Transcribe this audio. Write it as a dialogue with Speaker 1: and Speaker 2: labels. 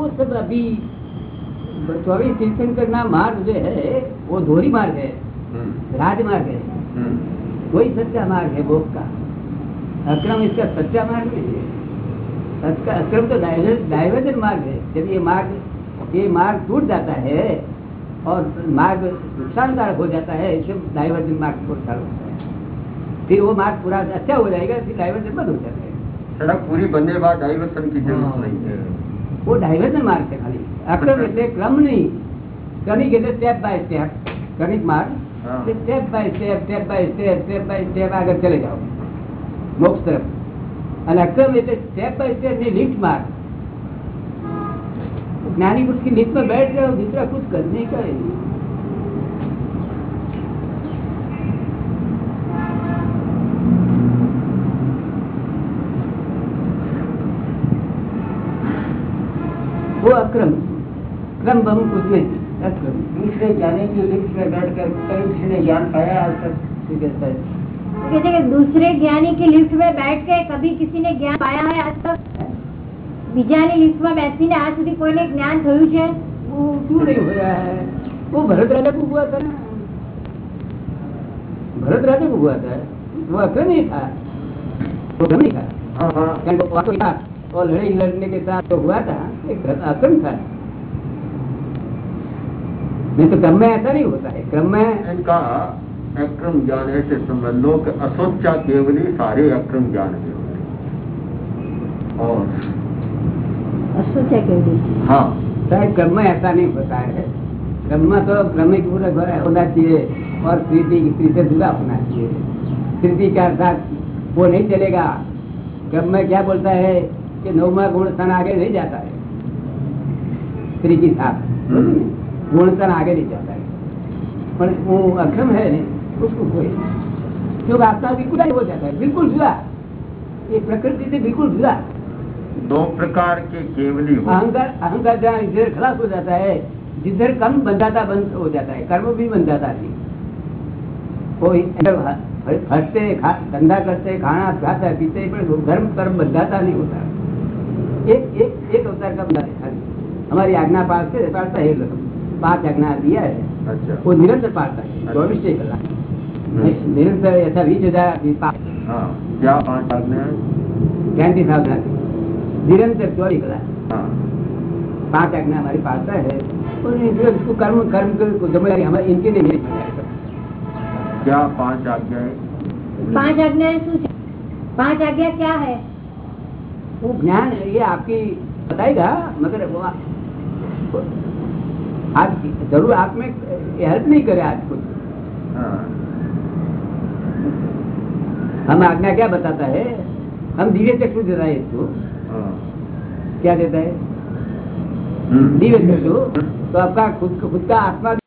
Speaker 1: वो सब अभी चौबीस तीर्थंकर ना मार्ग जो है वो धोरी मार्ग है
Speaker 2: हम्म,
Speaker 1: राजमार्ग है।
Speaker 2: हम्म,
Speaker 1: वही सच्चा मार्ग है भोग का। अक्रम इसका सच्चा मार्ग नहीं है। अक्रम तो डाइवर्जन मार्ग है। जब ये मार्ग ये मार्ग टूट जाता है और मार्ग नुकसानदायक हो जाता है इससे डाइवर्जन मार्ग को चालू होता है। फिर वो मार्ग पूरा अच्छा हो जाएगा फिर डाइवर्जन बंद हो जाता है।
Speaker 2: सड़क पूरी बनने के बाद डाइवर्सन की ज़रूरत
Speaker 1: हाँ।
Speaker 2: नहीं है।
Speaker 1: બહુ ડાયવર્ઝન માર્ગ છે ખાલી. અક્ષર એટલે ક્રમ નહીં. કણિક એટલે સ્ટેપ બાય સ્ટેપ કણિક માર્ગ. Step by step step by step step by step આગળ ચલે જાઓ. મોક્ષ તરફ. અને અક્રમ એટલે સ્ટેપ બાય સ્ટેપની લિફ્ટ માર્ગ. જ્ઞાની પુરુષની લિફ્ટમાં બેઠ રહ્યો દીકરા કુછ કર નહીં કરે. वो अक्रम क्रम बम कुछ नहीं अक्रम
Speaker 2: दूसरे ज्ञानी की लिफ्ट में बैठ कर कहीं किसी ने ज्ञान पाया आज तक
Speaker 1: ठीक है सर
Speaker 3: कहते हैं कि दूसरे ज्ञानी की लिफ्ट में बैठ के कभी किसी ने ज्ञान पाया है आज तक બીજાની લિફ્ટમાં બેસીને આજ સુધી કોઈને જ્ઞાન થયું છે
Speaker 1: वो क्यों नहीं हुआ है वो भरत राजा को हुआ था ना भरत राजा को हुआ था वो अक्रम नहीं था वो अक्रम नहीं था
Speaker 2: हाँ हाँ
Speaker 1: कारण वो वास्तव था और लड़ाई लड़ने के साथ जो हुआ था एक नहीं तो क्रम में ऐसा नहीं होता है क्रम
Speaker 2: अक्रम ज्ञान ऐसे समझ लो कि सारे अक्रम ज्ञान
Speaker 3: के
Speaker 2: हाँ
Speaker 1: क्रम ऐसा नहीं होता है क्रम तो पूरा होना चाहिए और चाहिए वो नहीं चलेगा क्रम में क्या बोलता है की नौवा गुण स्थान आगे नहीं जाता है। स्त्री के साथ गुण स्थान आगे नहीं जाता है पर वो अक्रम है नहीं उसको कोई। क्योंकि आत्मा बिल्कुल अलग हो जाता है बिल्कुल जुदा ये प्रकृति से बिल्कुल जुदा
Speaker 2: दो प्रकार के केवली
Speaker 1: अहंकार अहंकार जहाँ इधर खलास हो जाता है जिधर कम बंधाता बंद हो जाता है कर्म भी बंधाता नहीं वो इधर फ- खा धंधा करते खाना खाता पीते पर धर्म कर्म बंधाता नहीं होता एक एक एक अवतार का बंधा है हमारी आज्ञा पालते पालता है पाँच आज्ञा दिया है।
Speaker 2: अच्छा।
Speaker 1: वो निरंतर पालता अच्छा। है। हम्म। चौबीस कलाक निरंतर ऐसा बीस हज़ार
Speaker 2: हाँ, हाँ। क्या पाँच आज्ञा
Speaker 1: निरंतर चौबीस कलाक पाँच आज्ञा हमारी पालता है। कर्म कर्म ज़िम्मेदारी इनके लिए
Speaker 2: क्या पाँच
Speaker 3: आज्ञा पाँच आज्ञा क्या है?
Speaker 1: वो ज्ञान ये आपकी बताएगा मगर ज़रूर आप में हेल्प नहीं करे आज कुछ।
Speaker 2: हाँ।
Speaker 1: हम आज्ञा क्या बताता है? हम दिव्य चक्षु देता है इसको।
Speaker 2: हाँ।
Speaker 1: क्या देता है?
Speaker 2: हम्म।
Speaker 1: दिव्य चक्षु? तो आपका खुद खुद का आत्मा